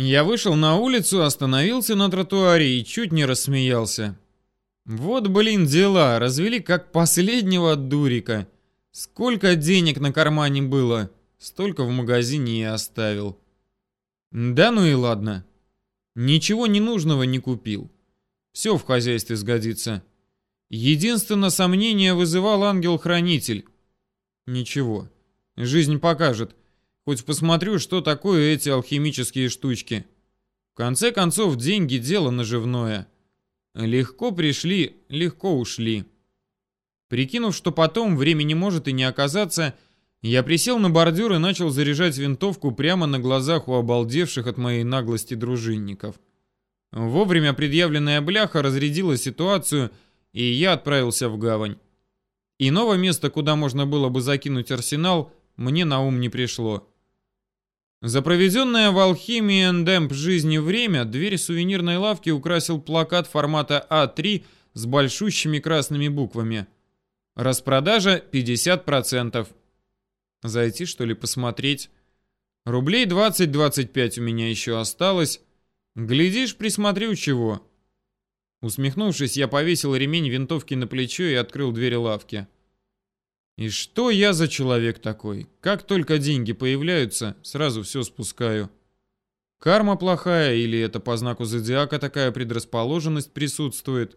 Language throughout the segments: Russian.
Я вышел на улицу, остановился на тротуаре и чуть не рассмеялся. Вот, блин, дела, развели как последнего дурика. Сколько денег на кармане было, столько в магазине и оставил. Да ну и ладно. Ничего ненужного не купил. Все в хозяйстве сгодится. Единственное сомнение вызывал ангел-хранитель. Ничего, жизнь покажет. Хоть посмотрю, что такое эти алхимические штучки. В конце концов, деньги – дело наживное. Легко пришли, легко ушли. Прикинув, что потом времени может и не оказаться, я присел на бордюр и начал заряжать винтовку прямо на глазах у обалдевших от моей наглости дружинников. Вовремя предъявленная бляха разрядила ситуацию, и я отправился в гавань. Иного места, куда можно было бы закинуть арсенал, мне на ум не пришло. За проведенное в алхимии эндемп жизни время дверь сувенирной лавки украсил плакат формата А3 с большущими красными буквами. Распродажа 50%. Зайти, что ли, посмотреть? Рублей 20-25 у меня еще осталось. Глядишь, присмотрю чего. Усмехнувшись, я повесил ремень винтовки на плечо и открыл дверь лавки. И что я за человек такой? Как только деньги появляются, сразу все спускаю. Карма плохая или это по знаку зодиака такая предрасположенность присутствует?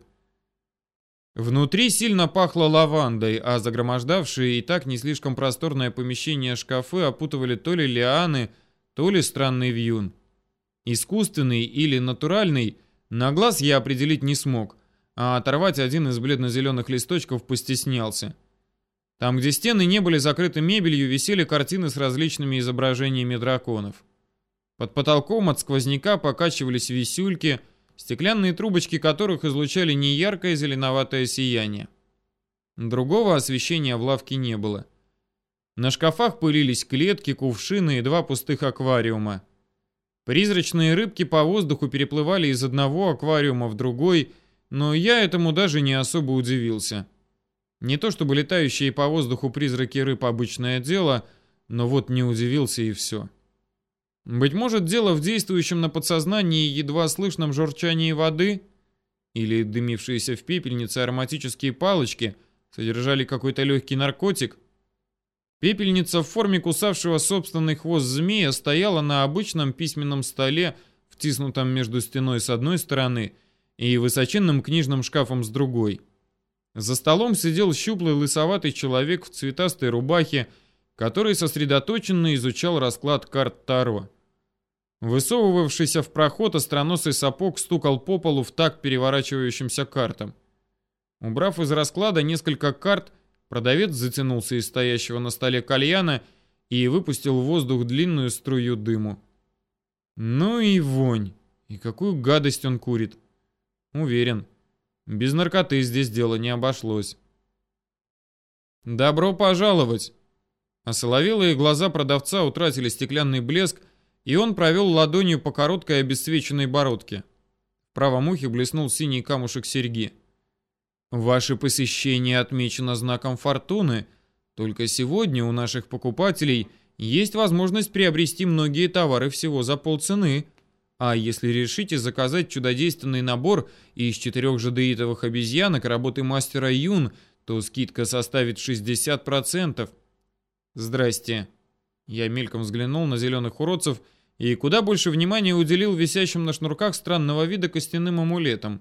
Внутри сильно пахло лавандой, а загромождавшие и так не слишком просторное помещение шкафы опутывали то ли лианы, то ли странный вьюн. Искусственный или натуральный, на глаз я определить не смог, а оторвать один из бледно-зеленых листочков постеснялся. Там, где стены не были закрыты мебелью, висели картины с различными изображениями драконов. Под потолком от сквозняка покачивались висюльки, стеклянные трубочки которых излучали неяркое зеленоватое сияние. Другого освещения в лавке не было. На шкафах пылились клетки, кувшины и два пустых аквариума. Призрачные рыбки по воздуху переплывали из одного аквариума в другой, но я этому даже не особо удивился. Не то чтобы летающие по воздуху призраки рыб обычное дело, но вот не удивился и все. Быть может, дело в действующем на подсознании едва слышном журчании воды? Или дымившиеся в пепельнице ароматические палочки содержали какой-то легкий наркотик? Пепельница в форме кусавшего собственный хвост змея стояла на обычном письменном столе, втиснутом между стеной с одной стороны и высоченным книжным шкафом с другой. За столом сидел щуплый лысоватый человек в цветастой рубахе, который сосредоточенно изучал расклад карт Таро. Высовывавшийся в проход остроносый сапог стукал по полу в такт переворачивающимся картам. Убрав из расклада несколько карт, продавец затянулся из стоящего на столе кальяна и выпустил в воздух длинную струю дыму. Ну и вонь. И какую гадость он курит. Уверен, без наркоты здесь дело не обошлось. «Добро пожаловать!» Осоловелые глаза продавца утратили стеклянный блеск, и он провел ладонью по короткой обесцвеченной бородке. В правом ухе блеснул синий камушек серьги. «Ваше посещение отмечено знаком фортуны. Только сегодня у наших покупателей есть возможность приобрести многие товары всего за полцены. А если решите заказать чудодейственный набор из четырех жадеитовых обезьянок работы мастера Юн, то скидка составит 60%. Здрасте. Я мельком взглянул на зеленых уродцев и куда больше внимания уделил висящим на шнурках странного вида костяным амулетам.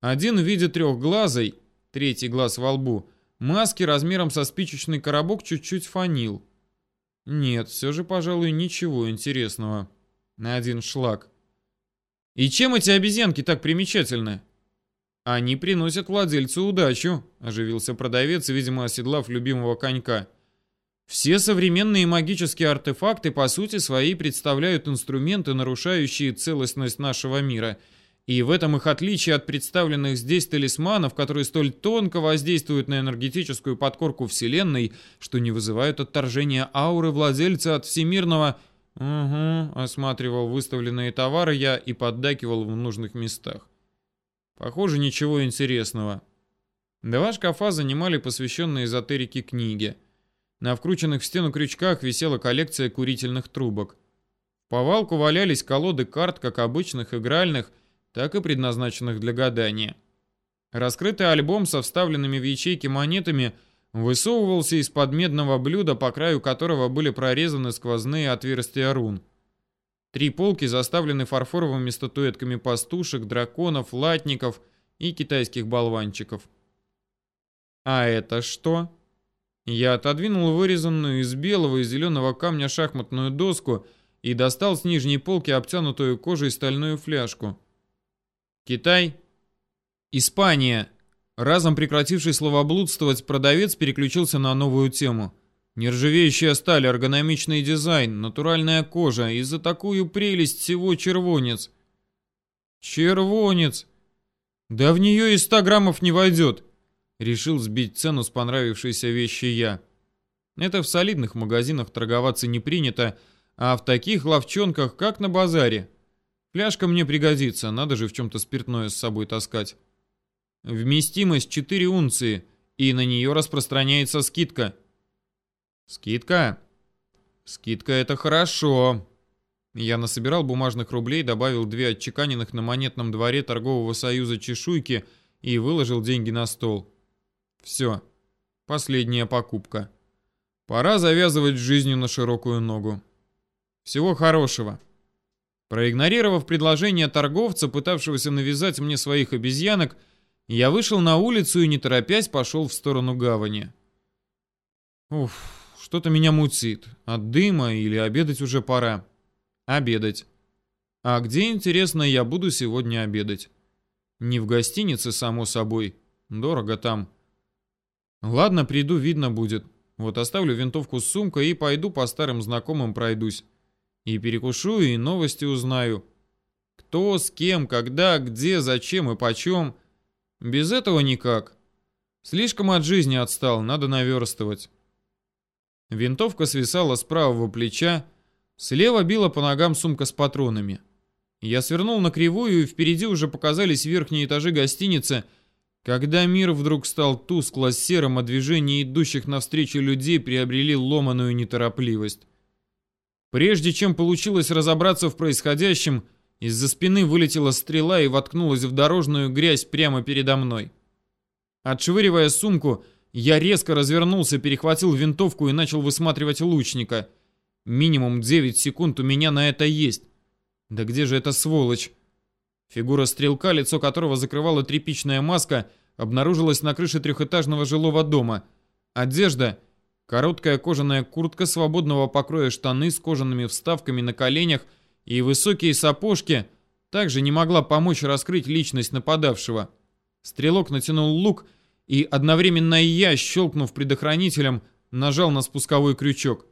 Один в виде трехглазой, третий глаз во лбу, маски размером со спичечный коробок чуть-чуть фанил. Нет, все же, пожалуй, ничего интересного. На один шлак. И чем эти обезьянки так примечательны? Они приносят владельцу удачу, оживился продавец, видимо, оседлав любимого конька. Все современные магические артефакты по сути своей представляют инструменты, нарушающие целостность нашего мира. И в этом их отличие от представленных здесь талисманов, которые столь тонко воздействуют на энергетическую подкорку Вселенной, что не вызывают отторжения ауры владельца от всемирного «Угу», осматривал выставленные товары я и поддакивал в нужных местах. Похоже, ничего интересного. Два шкафа занимали посвященные эзотерике книги. На вкрученных в стену крючках висела коллекция курительных трубок. В повалку валялись колоды карт, как обычных игральных, так и предназначенных для гадания. Раскрытый альбом со вставленными в ячейки монетами высовывался из-под медного блюда, по краю которого были прорезаны сквозные отверстия рун. Три полки заставлены фарфоровыми статуэтками пастушек, драконов, латников и китайских болванчиков. А это что? Я отодвинул вырезанную из белого и зеленого камня шахматную доску и достал с нижней полки обтянутую кожей стальную фляжку. Китай? Испания. Разом прекративший словоблудствовать, продавец переключился на новую тему. Нержавеющая сталь, эргономичный дизайн, натуральная кожа и за такую прелесть всего червонец. Червонец! Да в нее и 100 граммов не войдет. Решил сбить цену с понравившейся вещи я. Это в солидных магазинах торговаться не принято, а в таких ловчонках, как на базаре. Фляжка мне пригодится, надо же в чем-то спиртное с собой таскать. Вместимость 4 унции, и на нее распространяется скидка. Скидка? Скидка это хорошо. Я насобирал бумажных рублей, добавил две отчеканенных на монетном дворе торгового союза чешуйки и выложил деньги на стол. Все. Последняя покупка. Пора завязывать жизнью на широкую ногу. Всего хорошего. Проигнорировав предложение торговца, пытавшегося навязать мне своих обезьянок, я вышел на улицу и, не торопясь, пошел в сторону гавани. Уф, что-то меня мутит. От дыма или обедать уже пора? Обедать. А где, интересно, я буду сегодня обедать? Не в гостинице, само собой. Дорого там. Ладно, приду, видно будет. Вот оставлю винтовку с сумкой и пойду по старым знакомым пройдусь. И перекушу, и новости узнаю. Кто, с кем, когда, где, зачем и почем. Без этого никак. Слишком от жизни отстал, надо наверстывать. Винтовка свисала с правого плеча, слева била по ногам сумка с патронами. Я свернул на кривую, и впереди уже показались верхние этажи гостиницы, когда мир вдруг стал тускло-серым, а движения идущих навстречу людей приобрели ломаную неторопливость. Прежде чем получилось разобраться в происходящем, из-за спины вылетела стрела и воткнулась в дорожную грязь прямо передо мной. Отшвыривая сумку, я резко развернулся, перехватил винтовку и начал высматривать лучника. Минимум 9 секунд у меня на это есть. Да где же эта сволочь? Фигура стрелка, лицо которого закрывала тряпичная маска, обнаружилась на крыше трехэтажного жилого дома. Одежда — Короткая кожаная куртка свободного покроя штаны с кожаными вставками на коленях и высокие сапожки также не могла помочь раскрыть личность нападавшего. Стрелок натянул лук, и одновременно я, щелкнув предохранителем, нажал на спусковой крючок.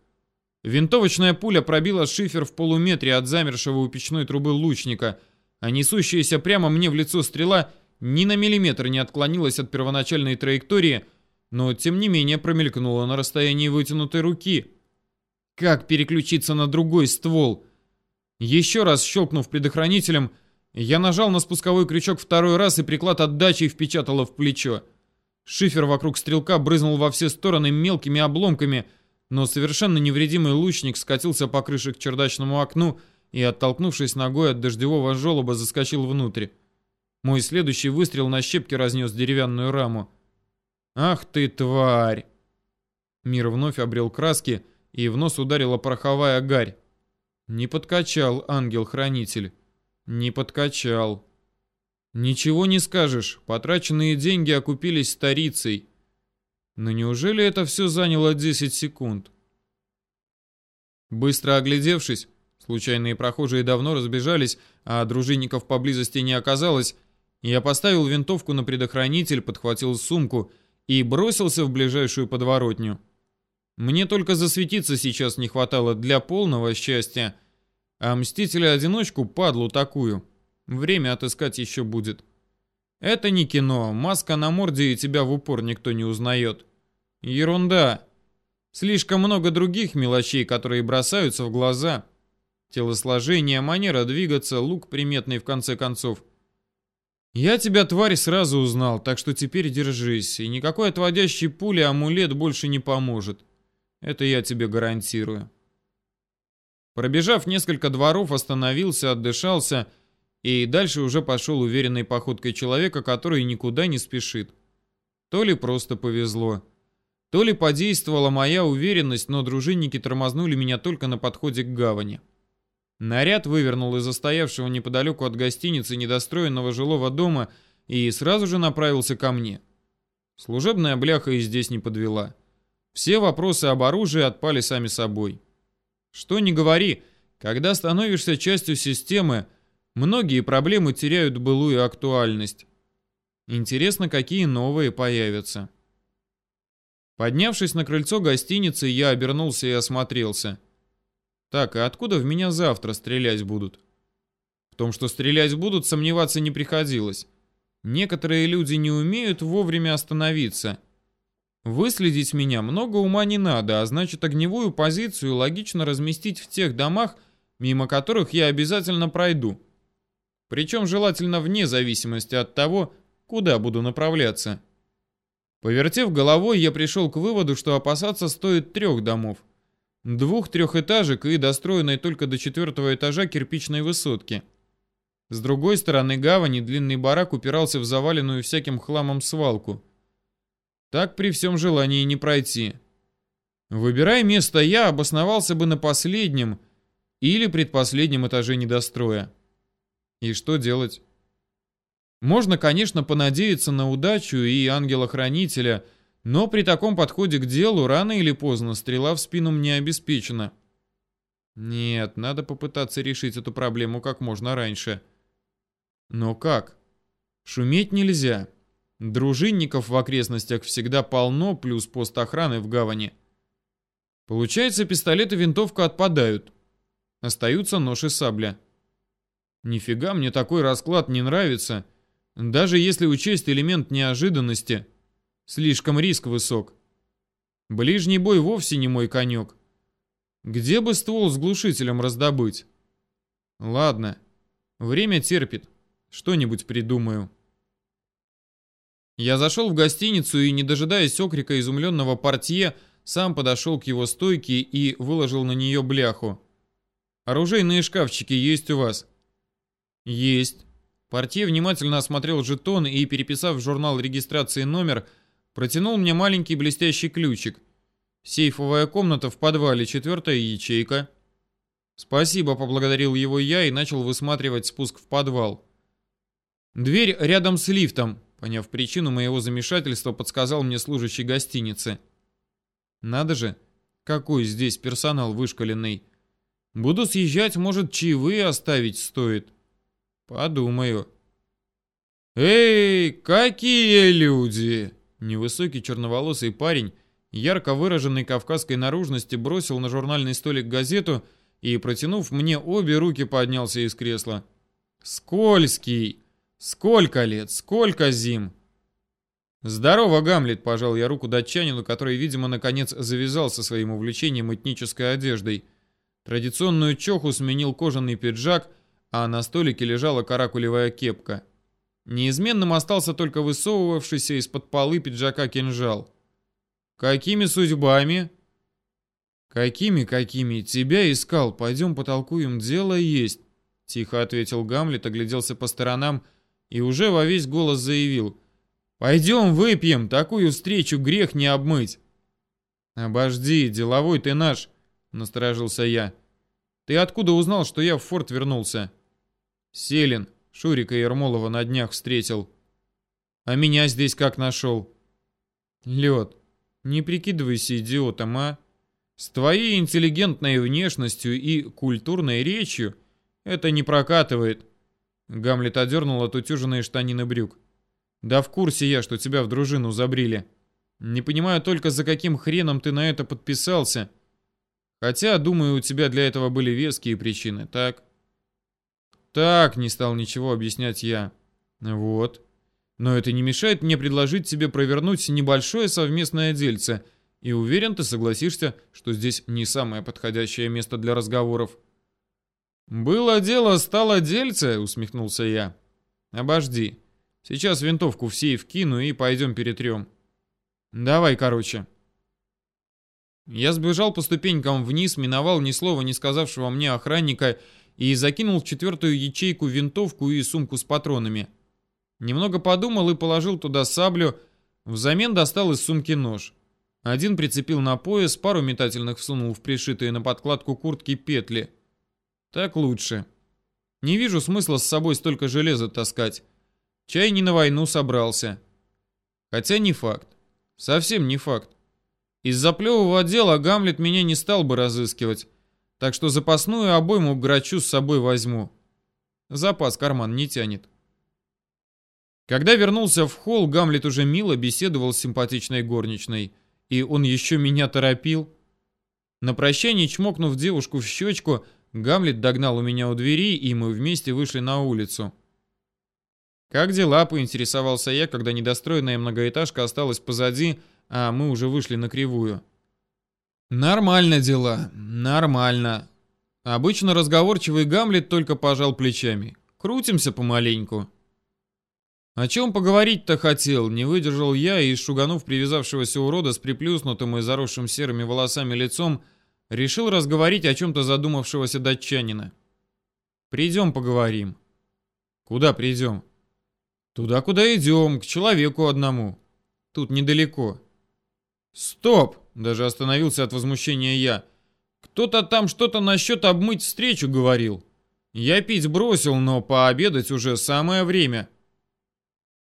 Винтовочная пуля пробила шифер в полуметре от замершего у печной трубы лучника, а несущаяся прямо мне в лицо стрела ни на миллиметр не отклонилась от первоначальной траектории — но тем не менее промелькнула на расстоянии вытянутой руки. Как переключиться на другой ствол? Еще раз щелкнув предохранителем, я нажал на спусковой крючок второй раз и приклад отдачи впечатало в плечо. Шифер вокруг стрелка брызнул во все стороны мелкими обломками, но совершенно невредимый лучник скатился по крыше к чердачному окну и, оттолкнувшись ногой от дождевого желоба, заскочил внутрь. Мой следующий выстрел на щепки разнес деревянную раму. «Ах ты, тварь!» Мир вновь обрел краски, и в нос ударила пороховая гарь. Не подкачал ангел-хранитель. Не подкачал. Ничего не скажешь, потраченные деньги окупились старицей. Но неужели это все заняло 10 секунд? Быстро оглядевшись, случайные прохожие давно разбежались, а дружинников поблизости не оказалось, я поставил винтовку на предохранитель, подхватил сумку и бросился в ближайшую подворотню. Мне только засветиться сейчас не хватало для полного счастья, а Мстителя-одиночку падлу такую. Время отыскать еще будет. Это не кино, маска на морде и тебя в упор никто не узнает. Ерунда. Слишком много других мелочей, которые бросаются в глаза. Телосложение, манера двигаться, лук приметный в конце концов. «Я тебя, тварь, сразу узнал, так что теперь держись, и никакой отводящий пули амулет больше не поможет. Это я тебе гарантирую». Пробежав несколько дворов, остановился, отдышался и дальше уже пошел уверенной походкой человека, который никуда не спешит. То ли просто повезло, то ли подействовала моя уверенность, но дружинники тормознули меня только на подходе к гавани. Наряд вывернул из застоявшего неподалеку от гостиницы недостроенного жилого дома и сразу же направился ко мне. Служебная бляха и здесь не подвела. Все вопросы об оружии отпали сами собой. Что ни говори, когда становишься частью системы, многие проблемы теряют былую актуальность. Интересно, какие новые появятся. Поднявшись на крыльцо гостиницы, я обернулся и осмотрелся. Так, а откуда в меня завтра стрелять будут? В том, что стрелять будут, сомневаться не приходилось. Некоторые люди не умеют вовремя остановиться – Выследить меня много ума не надо, а значит огневую позицию логично разместить в тех домах, мимо которых я обязательно пройду. Причем желательно вне зависимости от того, куда буду направляться. Повертев головой, я пришел к выводу, что опасаться стоит трех домов. Двух трехэтажек и достроенной только до четвертого этажа кирпичной высотки. С другой стороны гавани длинный барак упирался в заваленную всяким хламом свалку. Так при всем желании не пройти. Выбирая место, я обосновался бы на последнем или предпоследнем этаже недостроя. И что делать? Можно, конечно, понадеяться на удачу и ангела-хранителя, но при таком подходе к делу рано или поздно стрела в спину мне обеспечена. Нет, надо попытаться решить эту проблему как можно раньше. Но как? Шуметь нельзя. Дружинников в окрестностях всегда полно, плюс пост охраны в гавани. Получается, пистолет и винтовка отпадают. Остаются нож и сабля. Нифига мне такой расклад не нравится. Даже если учесть элемент неожиданности. Слишком риск высок. Ближний бой вовсе не мой конек. Где бы ствол с глушителем раздобыть? Ладно. Время терпит. Что-нибудь придумаю. Я зашел в гостиницу и, не дожидаясь окрика изумленного портье, сам подошел к его стойке и выложил на нее бляху. «Оружейные шкафчики есть у вас?» «Есть». Портье внимательно осмотрел жетон и, переписав в журнал регистрации номер, протянул мне маленький блестящий ключик. «Сейфовая комната в подвале, четвертая ячейка». «Спасибо», — поблагодарил его я и начал высматривать спуск в подвал. «Дверь рядом с лифтом», Поняв причину моего замешательства, подсказал мне служащий гостиницы. Надо же, какой здесь персонал вышкаленный. Буду съезжать, может, чаевые оставить стоит. Подумаю. Эй, какие люди! Невысокий черноволосый парень, ярко выраженной кавказской наружности, бросил на журнальный столик газету и, протянув мне обе руки, поднялся из кресла. «Скользкий! Сколько лет, сколько зим!» «Здорово, Гамлет!» – пожал я руку датчанину, который, видимо, наконец завязал со своим увлечением этнической одеждой. Традиционную чоху сменил кожаный пиджак, а на столике лежала каракулевая кепка. Неизменным остался только высовывавшийся из-под полы пиджака кинжал. «Какими судьбами?» «Какими-какими? Тебя искал. Пойдем потолкуем, дело есть», — тихо ответил Гамлет, огляделся по сторонам — и уже во весь голос заявил «Пойдем выпьем, такую встречу грех не обмыть». «Обожди, деловой ты наш», — насторожился я. «Ты откуда узнал, что я в форт вернулся?» «Селин, Шурика Ермолова на днях встретил». «А меня здесь как нашел?» «Лед, не прикидывайся идиотом, а? С твоей интеллигентной внешностью и культурной речью это не прокатывает. Гамлет одернул отутюженные штанины брюк. «Да в курсе я, что тебя в дружину забрили. Не понимаю только, за каким хреном ты на это подписался. Хотя, думаю, у тебя для этого были веские причины, так?» «Так», — не стал ничего объяснять я. «Вот. Но это не мешает мне предложить тебе провернуть небольшое совместное дельце, и уверен, ты согласишься, что здесь не самое подходящее место для разговоров». «Было дело, стало дельце», — усмехнулся я. «Обожди. Сейчас винтовку в сейф кину и пойдем перетрем. Давай, короче». Я сбежал по ступенькам вниз, миновал ни слова не сказавшего мне охранника и закинул в четвертую ячейку винтовку и сумку с патронами. Немного подумал и положил туда саблю, взамен достал из сумки нож. Один прицепил на пояс, пару метательных всунул в пришитые на подкладку куртки петли. Так лучше. Не вижу смысла с собой столько железа таскать. Чай не на войну собрался. Хотя не факт. Совсем не факт. Из-за плевого отдела Гамлет меня не стал бы разыскивать, так что запасную обойму к грачу с собой возьму. Запас карман не тянет. Когда вернулся в холл, Гамлет уже мило беседовал с симпатичной горничной. И он еще меня торопил. На прощание, чмокнув девушку в щечку, Гамлет догнал у меня у двери, и мы вместе вышли на улицу. «Как дела?» — поинтересовался я, когда недостроенная многоэтажка осталась позади, а мы уже вышли на кривую. «Нормально дела, нормально». Обычно разговорчивый Гамлет только пожал плечами. «Крутимся помаленьку». О чем поговорить-то хотел, не выдержал я и, шуганув привязавшегося урода с приплюснутым и заросшим серыми волосами лицом, решил разговорить о чем-то задумавшегося датчанина. «Придем поговорим». «Куда придем?» «Туда, куда идем, к человеку одному. Тут недалеко». «Стоп!» — даже остановился от возмущения я. «Кто-то там что-то насчет обмыть встречу говорил. Я пить бросил, но пообедать уже самое время».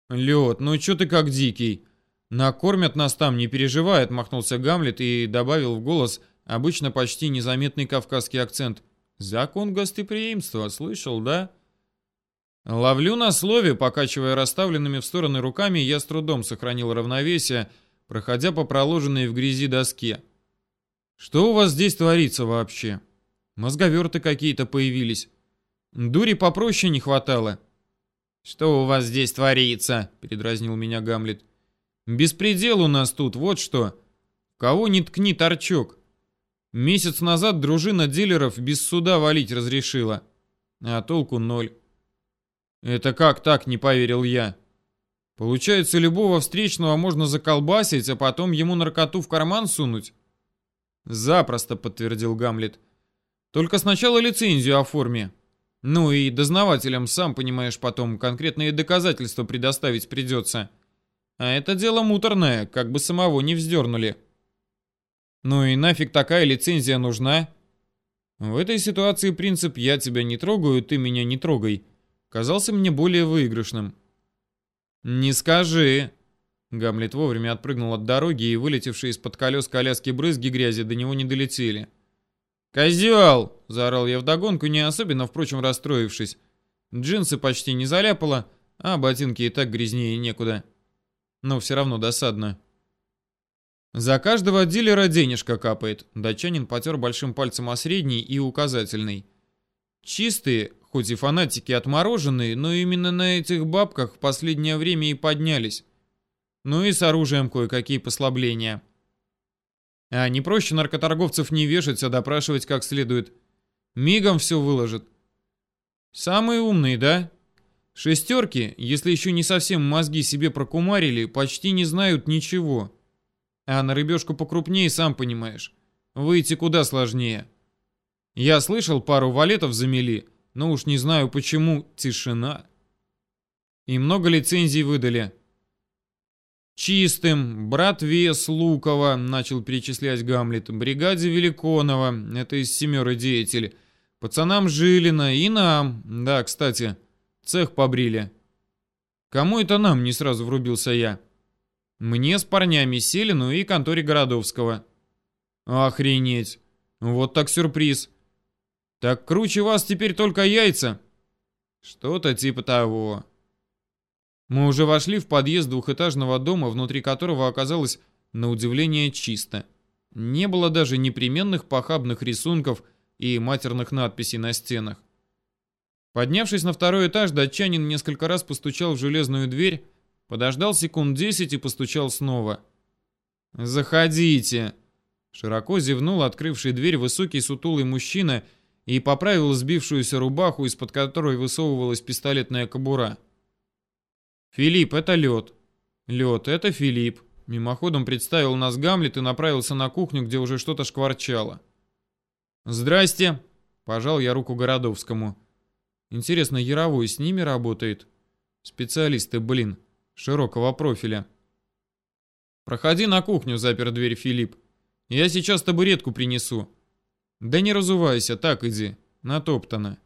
«Лед, ну чё ты как дикий? Накормят нас там, не переживай», — отмахнулся Гамлет и добавил в голос обычно почти незаметный кавказский акцент. «Закон гостеприимства, слышал, да?» Ловлю на слове, покачивая расставленными в стороны руками, я с трудом сохранил равновесие, проходя по проложенной в грязи доске. «Что у вас здесь творится вообще? Мозговерты какие-то появились. Дури попроще не хватало». «Что у вас здесь творится?» — передразнил меня Гамлет. «Беспредел у нас тут, вот что. Кого не ткни, торчок. Месяц назад дружина дилеров без суда валить разрешила. А толку ноль». «Это как так?» — не поверил я. «Получается, любого встречного можно заколбасить, а потом ему наркоту в карман сунуть?» «Запросто», — подтвердил Гамлет. «Только сначала лицензию оформи. Ну и дознавателям, сам понимаешь, потом конкретные доказательства предоставить придется. А это дело муторное, как бы самого не вздернули. Ну и нафиг такая лицензия нужна? В этой ситуации принцип «я тебя не трогаю, ты меня не трогай» казался мне более выигрышным. «Не скажи!» Гамлет вовремя отпрыгнул от дороги, и вылетевшие из-под колес коляски брызги грязи до него не долетели. «Козел!» — заорал я вдогонку, не особенно, впрочем, расстроившись. Джинсы почти не заляпало, а ботинки и так грязнее некуда. Но все равно досадно. За каждого дилера денежка капает. Датчанин потер большим пальцем о средний и указательный. Чистые, хоть и фанатики отмороженные, но именно на этих бабках в последнее время и поднялись. Ну и с оружием кое-какие послабления. А не проще наркоторговцев не вешать, а допрашивать как следует. Мигом все выложит. Самые умные, да? Шестерки, если еще не совсем мозги себе прокумарили, почти не знают ничего. А на рыбешку покрупнее, сам понимаешь. Выйти куда сложнее. Я слышал, пару валетов замели, но уж не знаю почему, тишина. И много лицензий выдали. Чистым, братве Лукова, начал перечислять Гамлет, бригаде Великонова, это из семеры деятелей, пацанам Жилина и нам, да, кстати, цех побрили. Кому это нам, не сразу врубился я. Мне с парнями Селину и конторе Городовского. Охренеть, вот так сюрприз. Так круче вас теперь только яйца. Что-то типа того. Мы уже вошли в подъезд двухэтажного дома, внутри которого оказалось, на удивление, чисто. Не было даже непременных похабных рисунков и матерных надписей на стенах. Поднявшись на второй этаж, датчанин несколько раз постучал в железную дверь, подождал секунд десять и постучал снова. «Заходите!» Широко зевнул открывший дверь высокий сутулый мужчина и поправил сбившуюся рубаху, из-под которой высовывалась пистолетная кобура. «Филипп, это лед». «Лед, это Филипп». Мимоходом представил нас Гамлет и направился на кухню, где уже что-то шкварчало. «Здрасте!» — пожал я руку Городовскому. «Интересно, Яровой с ними работает?» «Специалисты, блин, широкого профиля». «Проходи на кухню», — запер дверь Филипп. «Я сейчас табуретку принесу». «Да не разувайся, так иди, натоптано».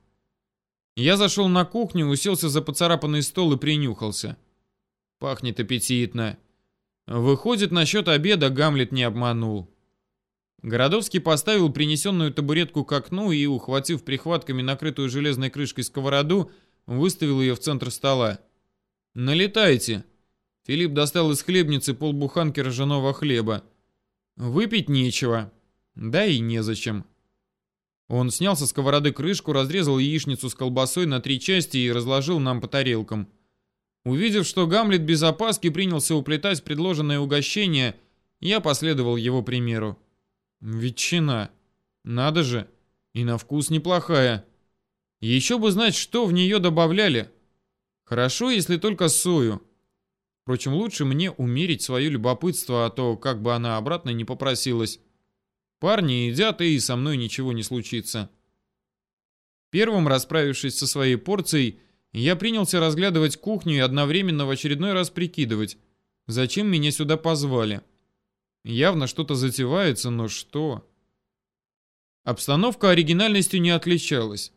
Я зашел на кухню, уселся за поцарапанный стол и принюхался. Пахнет аппетитно. Выходит, насчет обеда Гамлет не обманул. Городовский поставил принесенную табуретку к окну и, ухватив прихватками накрытую железной крышкой сковороду, выставил ее в центр стола. «Налетайте!» Филипп достал из хлебницы полбуханки ржаного хлеба. «Выпить нечего. Да и незачем». Он снял со сковороды крышку, разрезал яичницу с колбасой на три части и разложил нам по тарелкам. Увидев, что Гамлет без опаски принялся уплетать предложенное угощение, я последовал его примеру. Ветчина. Надо же. И на вкус неплохая. Еще бы знать, что в нее добавляли. Хорошо, если только сою. Впрочем, лучше мне умерить свое любопытство, а то как бы она обратно не попросилась. Парни едят, и со мной ничего не случится. Первым расправившись со своей порцией, я принялся разглядывать кухню и одновременно в очередной раз прикидывать, зачем меня сюда позвали. Явно что-то затевается, но что? Обстановка оригинальностью не отличалась.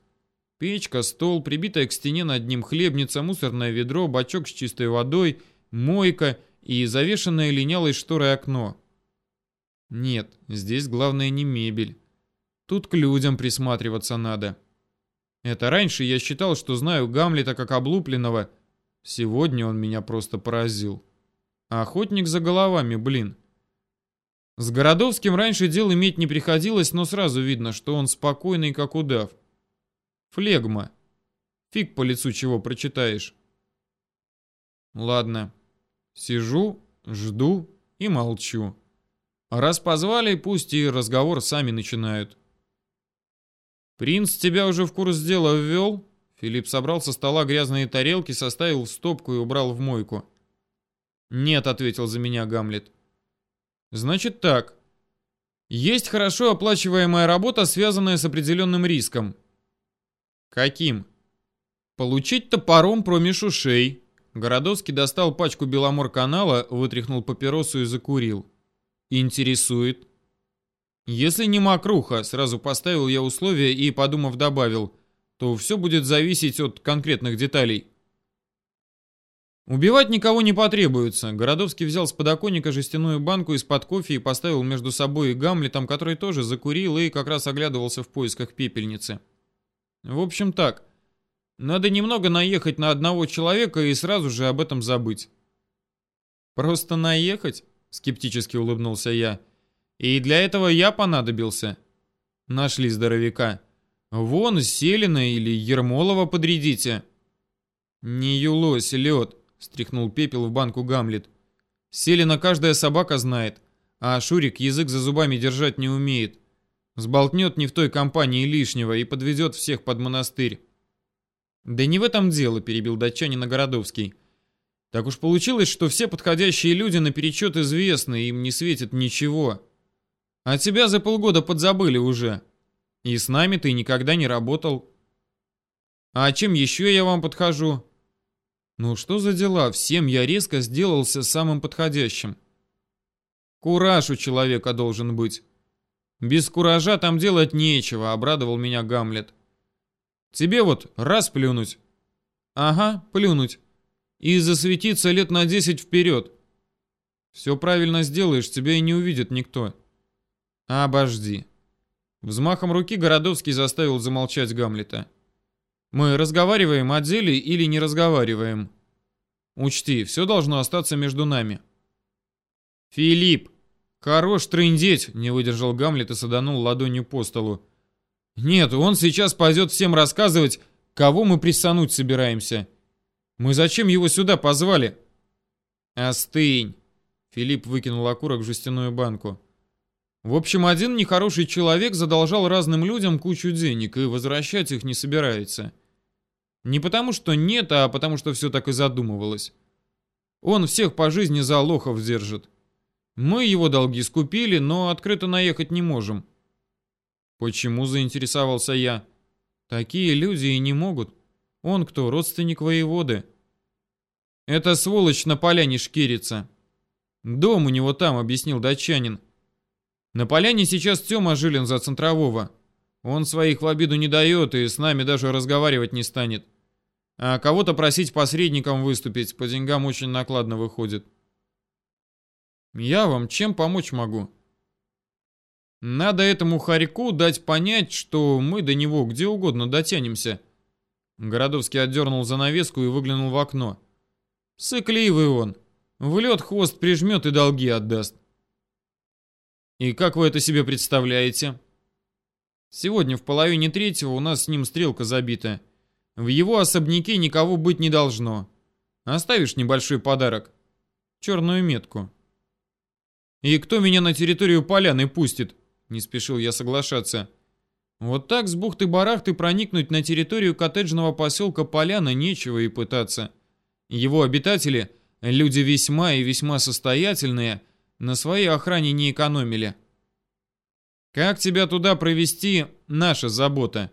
Печка, стол, прибитая к стене над ним хлебница, мусорное ведро, бачок с чистой водой, мойка и завешенное линялой шторой окно. Нет, здесь главное не мебель. Тут к людям присматриваться надо. Это раньше я считал, что знаю Гамлета как облупленного. Сегодня он меня просто поразил. Охотник за головами, блин. С Городовским раньше дел иметь не приходилось, но сразу видно, что он спокойный, как удав. Флегма. Фиг по лицу чего прочитаешь. Ладно. Сижу, жду и молчу. Раз позвали, пусть и разговор сами начинают. «Принц тебя уже в курс дела ввел?» Филипп собрал со стола грязные тарелки, составил в стопку и убрал в мойку. «Нет», — ответил за меня Гамлет. Значит так. Есть хорошо оплачиваемая работа, связанная с определенным риском. Каким? Получить топором промеж ушей. Городовский достал пачку Беломор-канала, вытряхнул папиросу и закурил. Интересует. Если не мокруха, сразу поставил я условия и, подумав, добавил, то все будет зависеть от конкретных деталей. Убивать никого не потребуется. Городовский взял с подоконника жестяную банку из-под кофе и поставил между собой и Гамлетом, который тоже закурил и как раз оглядывался в поисках пепельницы. В общем так, надо немного наехать на одного человека и сразу же об этом забыть. Просто наехать? Скептически улыбнулся я. И для этого я понадобился. Нашли здоровяка. Вон Селина или Ермолова подрядите. Не юлось, лед стряхнул пепел в банку Гамлет. Селина каждая собака знает, а Шурик язык за зубами держать не умеет. Сболтнет не в той компании лишнего и подведет всех под монастырь. Да не в этом дело, перебил датчанин Городовский. Так уж получилось, что все подходящие люди наперечет известны, им не светит ничего. А тебя за полгода подзабыли уже. И с нами ты никогда не работал. А чем еще я вам подхожу? Ну что за дела? Всем я резко сделался самым подходящим. Кураж у человека должен быть. Без куража там делать нечего, обрадовал меня Гамлет. Тебе вот раз плюнуть. Ага, плюнуть. И засветиться лет на десять вперед. Все правильно сделаешь, тебя и не увидит никто. Обожди. Взмахом руки Городовский заставил замолчать Гамлета. Мы разговариваем о деле или не разговариваем? Учти, все должно остаться между нами. Филипп, хорош трындеть, не выдержал Гамлет и саданул ладонью по столу. Нет, он сейчас пойдет всем рассказывать, кого мы присануть собираемся. Мы зачем его сюда позвали? Остынь. Филипп выкинул окурок в жестяную банку. В общем, один нехороший человек задолжал разным людям кучу денег и возвращать их не собирается. Не потому что нет, а потому что все так и задумывалось. Он всех по жизни за лохов держит. Мы его долги скупили, но открыто наехать не можем. Почему заинтересовался я? Такие люди и не могут. Он кто, родственник воеводы? Это сволочь на поляне шкирится. Дом у него там, объяснил датчанин. На поляне сейчас Тёма Жилин за центрового. Он своих в обиду не дает и с нами даже разговаривать не станет. А кого-то просить посредником выступить по деньгам очень накладно выходит. Я вам чем помочь могу? Надо этому хорьку дать понять, что мы до него где угодно дотянемся. Городовский отдернул занавеску и выглянул в окно. Сыкливый он. В лед хвост прижмет и долги отдаст. И как вы это себе представляете? Сегодня в половине третьего у нас с ним стрелка забита. В его особняке никого быть не должно. Оставишь небольшой подарок? Черную метку. И кто меня на территорию поляны пустит? Не спешил я соглашаться. Вот так с бухты-барахты проникнуть на территорию коттеджного поселка Поляна нечего и пытаться. Его обитатели, люди весьма и весьма состоятельные, на своей охране не экономили. Как тебя туда провести, наша забота.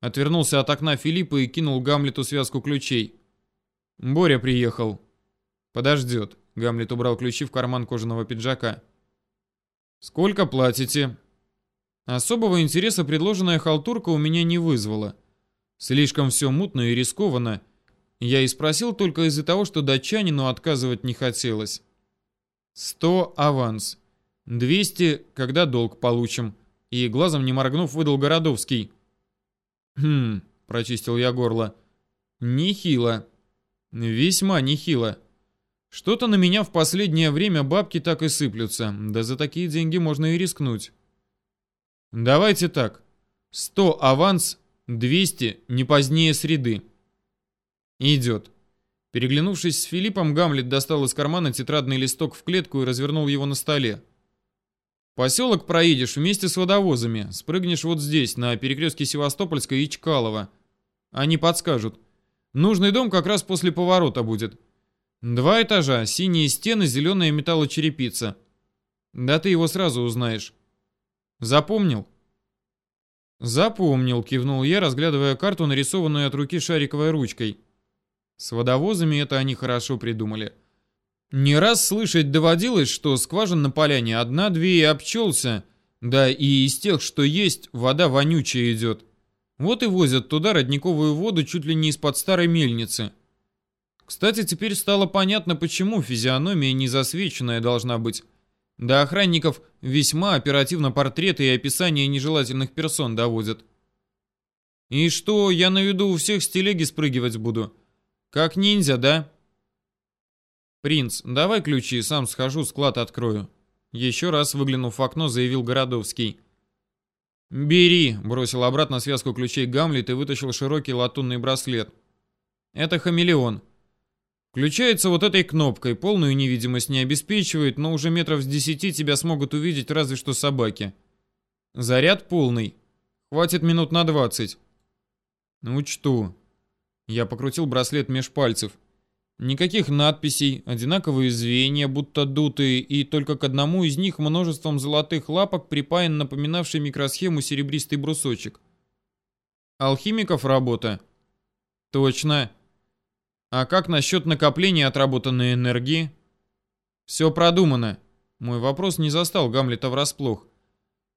Отвернулся от окна Филиппа и кинул Гамлету связку ключей. Боря приехал. Подождет. Гамлет убрал ключи в карман кожаного пиджака. Сколько платите? Особого интереса предложенная халтурка у меня не вызвала. Слишком все мутно и рискованно. Я и спросил только из-за того, что датчанину отказывать не хотелось. Сто аванс. Двести, когда долг получим. И глазом не моргнув, выдал Городовский. Хм, прочистил я горло. Нехило. Весьма нехило. Что-то на меня в последнее время бабки так и сыплются. Да за такие деньги можно и рискнуть. Давайте так. 100 аванс, 200 не позднее среды. Идет. Переглянувшись с Филиппом, Гамлет достал из кармана тетрадный листок в клетку и развернул его на столе. Поселок проедешь вместе с водовозами. Спрыгнешь вот здесь, на перекрестке Севастопольска и Чкалова. Они подскажут. Нужный дом как раз после поворота будет. Два этажа, синие стены, зеленая металлочерепица. Да ты его сразу узнаешь. Запомнил? Запомнил, кивнул я, разглядывая карту, нарисованную от руки шариковой ручкой. С водовозами это они хорошо придумали. Не раз слышать доводилось, что скважин на поляне одна-две и обчелся, да и из тех, что есть, вода вонючая идет. Вот и возят туда родниковую воду чуть ли не из-под старой мельницы. Кстати, теперь стало понятно, почему физиономия незасвеченная должна быть. До охранников весьма оперативно портреты и описания нежелательных персон доводят. И что, я на виду у всех с телеги спрыгивать буду? Как ниндзя, да? Принц, давай ключи, сам схожу, склад открою. Еще раз выглянув в окно, заявил Городовский. «Бери», — бросил обратно связку ключей Гамлет и вытащил широкий латунный браслет. «Это хамелеон. Включается вот этой кнопкой, полную невидимость не обеспечивает, но уже метров с десяти тебя смогут увидеть разве что собаки. Заряд полный. Хватит минут на двадцать. Учту. Я покрутил браслет меж пальцев. Никаких надписей, одинаковые звенья, будто дутые, и только к одному из них множеством золотых лапок припаян напоминавший микросхему серебристый брусочек. Алхимиков работа. Точно. А как насчет накопления отработанной энергии? Все продумано. Мой вопрос не застал Гамлета врасплох.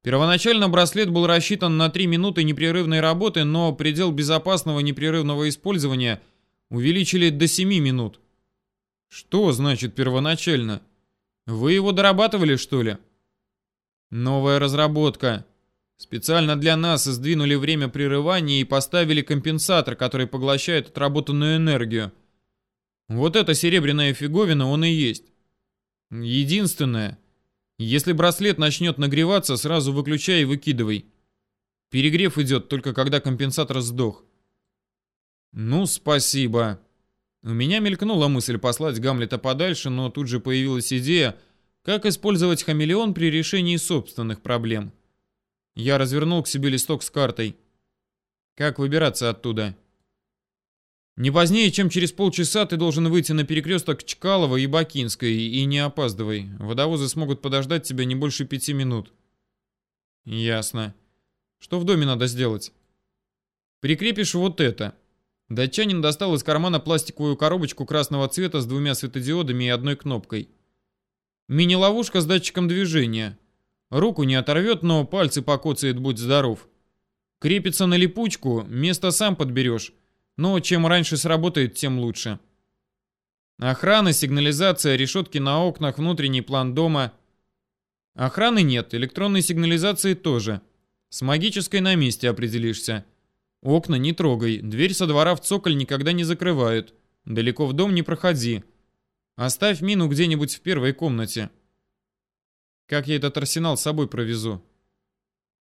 Первоначально браслет был рассчитан на 3 минуты непрерывной работы, но предел безопасного непрерывного использования увеличили до 7 минут. Что значит первоначально? Вы его дорабатывали, что ли? Новая разработка. Специально для нас сдвинули время прерывания и поставили компенсатор, который поглощает отработанную энергию. Вот эта серебряная фиговина он и есть. Единственное, если браслет начнет нагреваться, сразу выключай и выкидывай. Перегрев идет только когда компенсатор сдох. Ну, спасибо. У меня мелькнула мысль послать Гамлета подальше, но тут же появилась идея, как использовать хамелеон при решении собственных проблем. Я развернул к себе листок с картой. Как выбираться оттуда? Не позднее, чем через полчаса ты должен выйти на перекресток Чкалова и Бакинской, и не опаздывай. Водовозы смогут подождать тебя не больше пяти минут. Ясно. Что в доме надо сделать? Прикрепишь вот это. Датчанин достал из кармана пластиковую коробочку красного цвета с двумя светодиодами и одной кнопкой. Мини-ловушка с датчиком движения. Руку не оторвет, но пальцы покоцает, будь здоров. Крепится на липучку, место сам подберешь. Но чем раньше сработает, тем лучше. Охрана, сигнализация, решетки на окнах, внутренний план дома. Охраны нет, электронной сигнализации тоже. С магической на месте определишься. Окна не трогай, дверь со двора в цоколь никогда не закрывают. Далеко в дом не проходи. Оставь мину где-нибудь в первой комнате. Как я этот арсенал с собой провезу?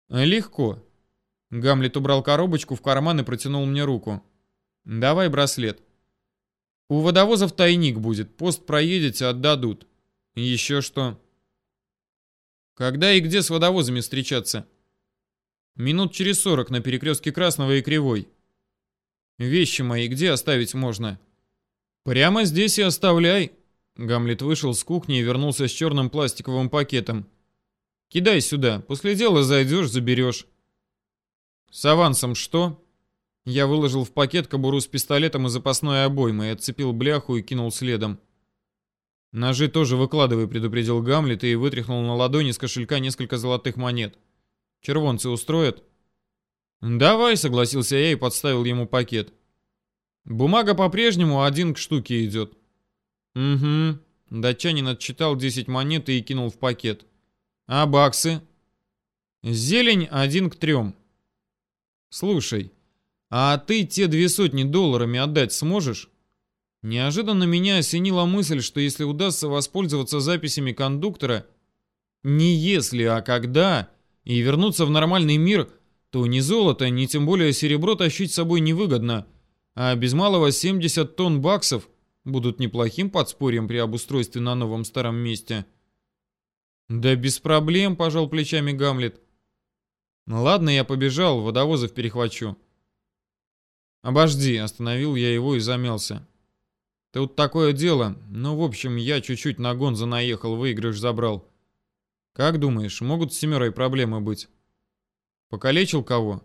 Легко. Гамлет убрал коробочку в карман и протянул мне руку. Давай браслет. У водовозов тайник будет, пост проедете, отдадут. Еще что? Когда и где с водовозами встречаться? Минут через сорок на перекрестке Красного и Кривой. Вещи мои где оставить можно? Прямо здесь и оставляй. Гамлет вышел с кухни и вернулся с черным пластиковым пакетом. Кидай сюда, после дела зайдешь, заберешь. С авансом что? Я выложил в пакет кобуру с пистолетом и запасной обоймой, отцепил бляху и кинул следом. Ножи тоже выкладывай, предупредил Гамлет и вытряхнул на ладони с кошелька несколько золотых монет. Червонцы устроят?» «Давай», — согласился я и подставил ему пакет. «Бумага по-прежнему один к штуке идет». «Угу». Датчанин отчитал 10 монет и кинул в пакет. «А баксы?» «Зелень один к трем». «Слушай, а ты те две сотни долларами отдать сможешь?» Неожиданно меня осенила мысль, что если удастся воспользоваться записями кондуктора, не если, а когда, и вернуться в нормальный мир, то ни золото, ни тем более серебро тащить с собой невыгодно, а без малого 70 тонн баксов будут неплохим подспорьем при обустройстве на новом старом месте. «Да без проблем», — пожал плечами Гамлет. «Ну ладно, я побежал, водовозов перехвачу». «Обожди», — остановил я его и замялся. «Тут такое дело. Ну, в общем, я чуть-чуть на гонза наехал, выигрыш забрал. Как думаешь, могут с семерой проблемы быть? Покалечил кого?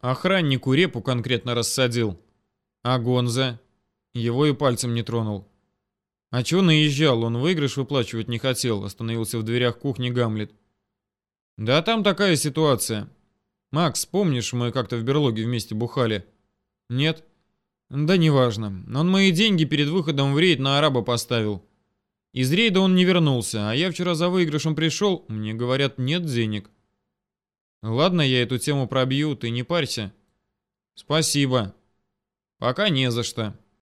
Охраннику репу конкретно рассадил. А Гонза? Его и пальцем не тронул. А чего наезжал? Он выигрыш выплачивать не хотел. Остановился в дверях кухни Гамлет. Да там такая ситуация. Макс, помнишь, мы как-то в берлоге вместе бухали? Нет? Да неважно. Он мои деньги перед выходом в рейд на араба поставил. Из рейда он не вернулся, а я вчера за выигрышем пришел, мне говорят, нет денег. Ладно, я эту тему пробью, ты не парься. Спасибо. Пока не за что.